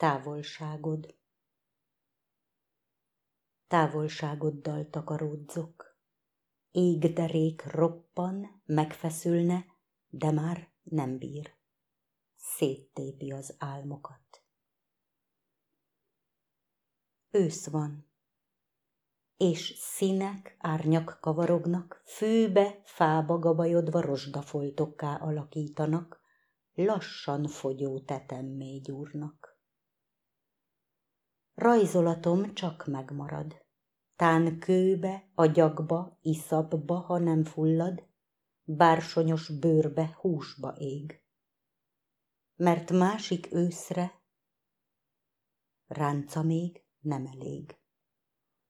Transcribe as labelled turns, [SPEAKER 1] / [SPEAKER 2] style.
[SPEAKER 1] Távolságod Távolságoddal takaródzok. Égderék roppan, megfeszülne, de már nem bír. Széttépi az álmokat. Ősz van, és színek, árnyak kavarognak, fűbe, fába gabajodva rozsdafoltokká alakítanak, lassan fogyó tetemmé gyúrnak. Rajzolatom csak megmarad, tán kőbe, agyagba, iszapba, ha nem fullad, bársonyos bőrbe, húsba ég. Mert másik őszre ránca még nem elég.